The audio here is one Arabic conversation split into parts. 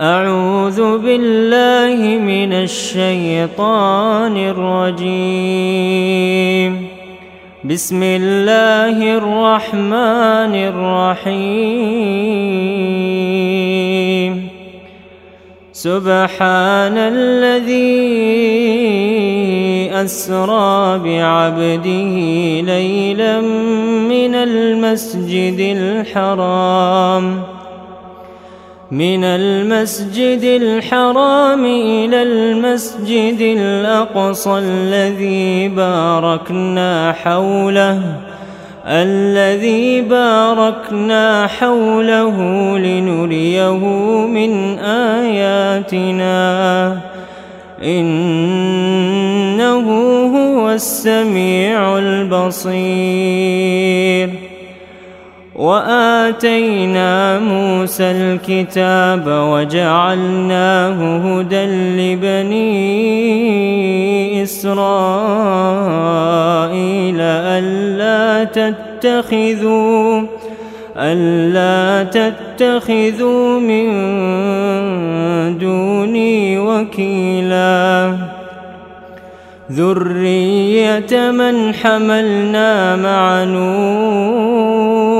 أعوذ بالله من الشيطان الرجيم. بسم الله الرحمن الرحيم. سبحان الذي أسرى بعبده ليلا من المسجد الحرام. من المسجد الحرام إلى المسجد الأقصى الذي باركنا حوله الذي باركنا حوله لنريه من آياتنا. إنه هو السميع البصير. وآتينا موسى الكتاب وجعلناه هدى لبني إسرائيل ألا تتخذوا ألا تتخذوا من دوني وكيلا. ذرية من حملنا مع نوح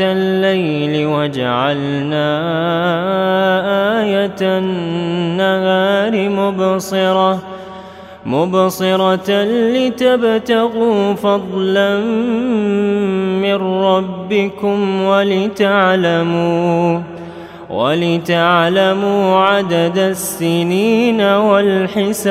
الليل وجعلنا آية النهار مبصرة مبصرة لتبتغوا فضلا من ربكم ولتعلموا ولتعلموا عدد السنين والحساب.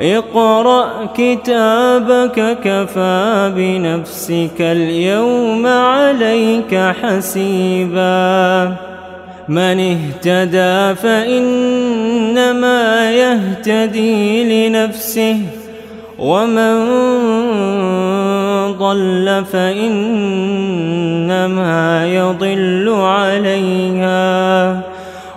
اقرأ كتابك كفى بنفسك اليوم عليك حسيبا. من اهتدى فإنما يهتدي لنفسه ومن ضل فإنما يضل عليها.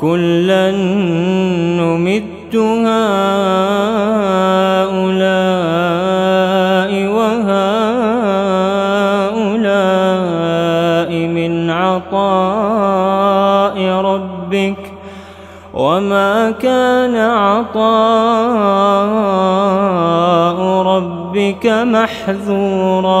كلا نمد هؤلاء وهؤلاء من عطاء ربك وما كان عطاء ربك محذورا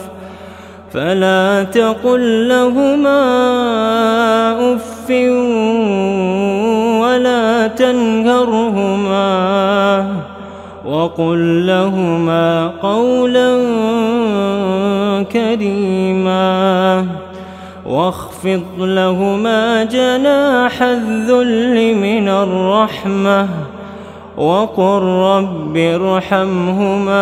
فلا تقل لهما أف ولا تنهرهما وقل لهما قولا كريما واخفض لهما جناح الذل من الرحمة وقل رب ارحمهما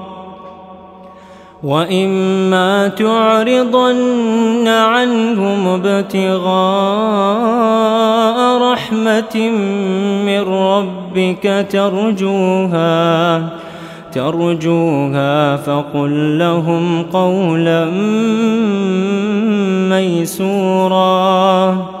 وإما تعرضن عنهم ابتغاء رحمة من ربك ترجوها ترجوها فقل لهم قولا ميسورا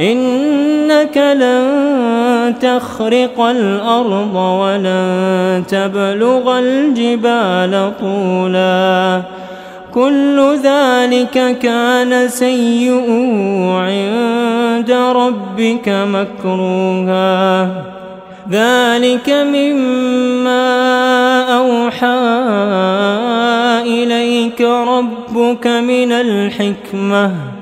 إنك لن تخرق الأرض ولن تبلغ الجبال طولا. كل ذلك كان سيئ عند ربك مكروها. ذلك مما أوحى إليك ربك من الحكمة.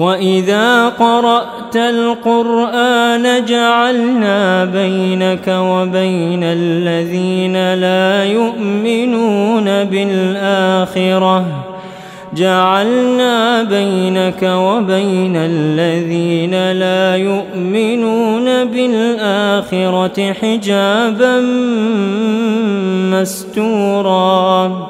وإذا قرأت القرآن جعلنا بينك وبين الذين لا يؤمنون بالآخرة جعلنا بينك وبين الذين لا يؤمنون بالآخرة حجابا مستورا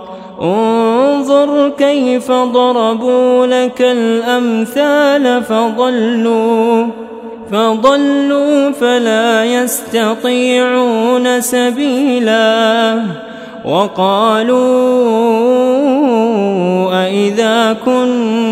انظر كيف ضربوا لك الأمثال فضلوا فضلوا فلا يستطيعون سبيلا. وقالوا أإذا كنا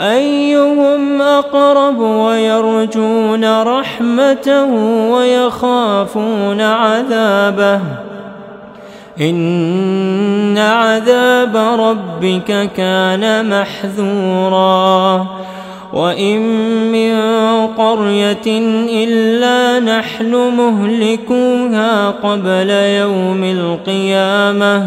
أيهم أقرب ويرجون رحمته ويخافون عذابه إن عذاب ربك كان محذوراً وإن من قرية إلا نحن مهلكوها قبل يوم القيامة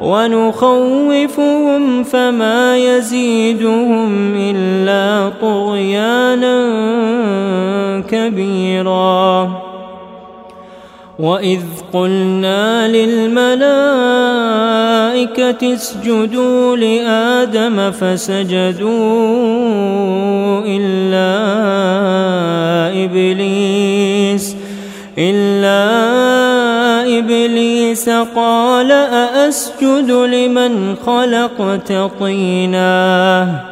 ونخوفهم فما يزيدهم إلا طغيانا كبيرا. وإذ قلنا للملائكة اسجدوا لآدم فسجدوا إلا إبليس إلا إبليس قال أأسجد لمن خلقت طينا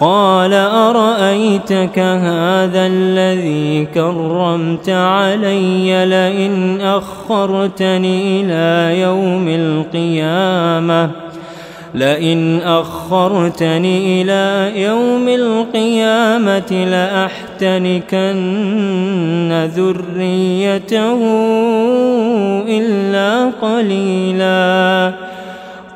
قال أرأيتك هذا الذي كرمت علي لئن أخرتني إلى يوم القيامة لئن أخرتني إلى يوم القيامة لأحتنكن ذريته إلا قليلا.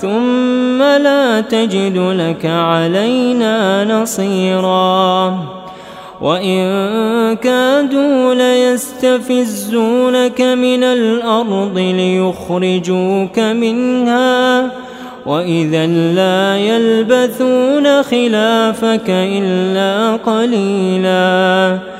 ثم لا تجد لك علينا نصيرا. وإن كادوا ليستفزونك من الأرض ليخرجوك منها. وإذا لا يلبثون خلافك إلا قليلاً.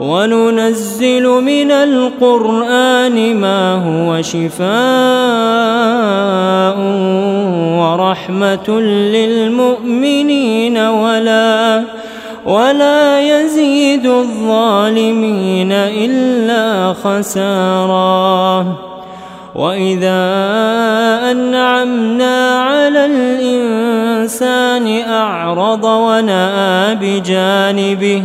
وننزل من القرآن ما هو شفاء ورحمة للمؤمنين ولا ولا يزيد الظالمين إلا خسارا. وإذا أنعمنا على الإنسان أعرض ونأى بجانبه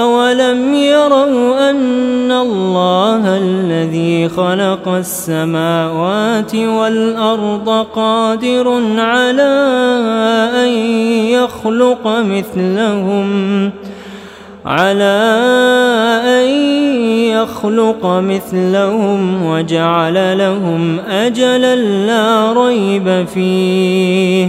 أولم يروا أن الله الذي خلق السماوات والأرض قادر على أن يخلق مثلهم ۖ على أن يخلق مثلهم وجعل لهم أجلا لا ريب فيه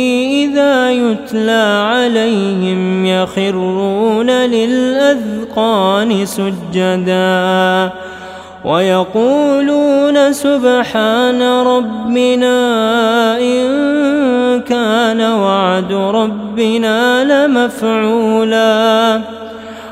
يتلى عليهم يخرون للأذقان سجدا ويقولون سبحان ربنا إن كان وعد ربنا لمفعولا